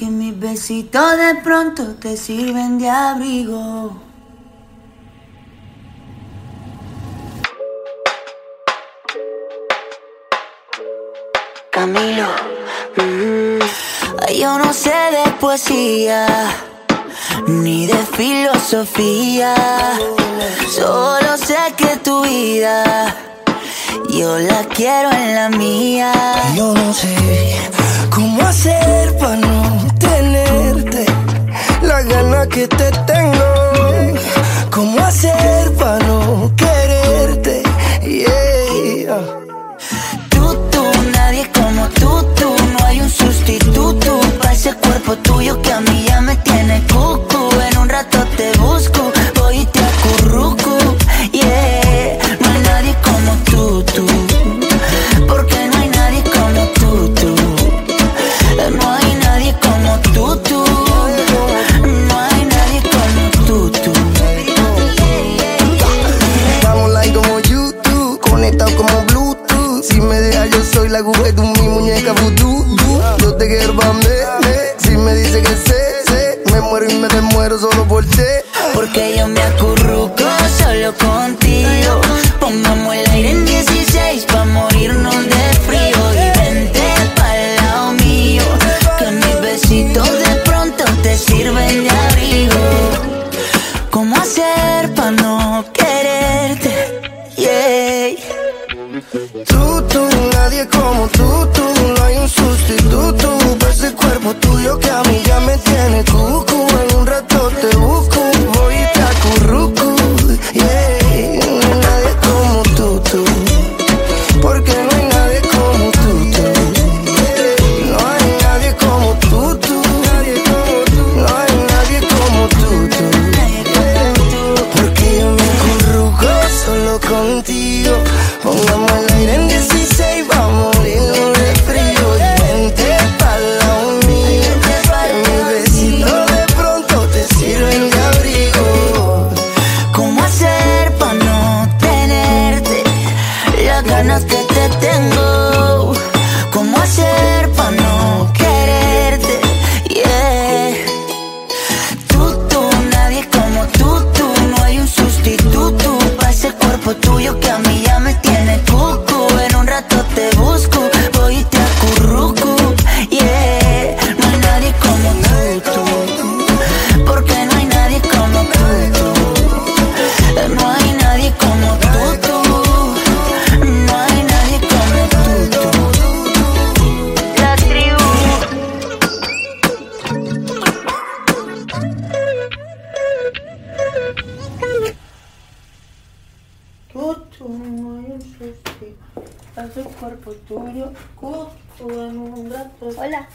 Que mis besitos de pronto te sirven de abrigo. Camilo, mm, yo no sé de poesía ni de filosofía, solo sé que tu vida yo la quiero en la mía. Yo no sé cómo hacer para no que te tengo. Cómo hacer para no quererte. Yeah. Tú, tú, nadie como tú, tú. No hay un sustituto para ese cuerpo tuyo que aguja de mi muñeca voodoo. Yo te quiero pa' mí, Si me dice que sé, sé, me muero y me desmuero solo por ti. Porque yo me acurruco solo contigo. Pongamos el aire en 16 Tú, tú, nadie como tú, tú. No hay un sustituto ese cuerpo las ganas que te tengo? ¿Cómo hacer pa' no quererte? Yeah. Tú, tú, nadie como tú, tú. No hay un sustituto para ese cuerpo tuyo que a mí Haz el cuerpo tuyo, en un rato. Hola.